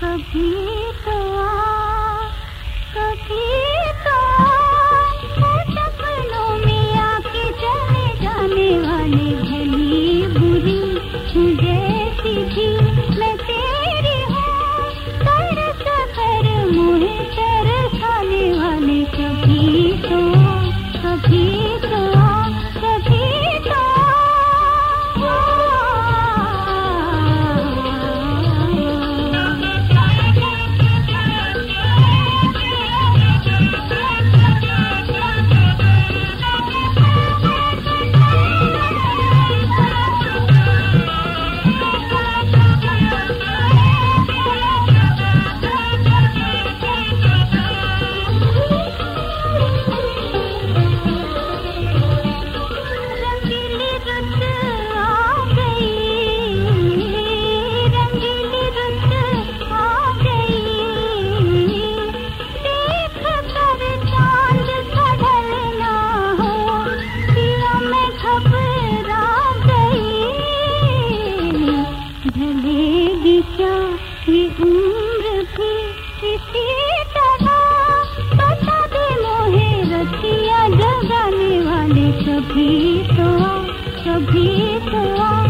कभी की उम्र भी इसी तरह बता दे मोहे रखिया, जगाने वाले कभी तो कभी तो। आ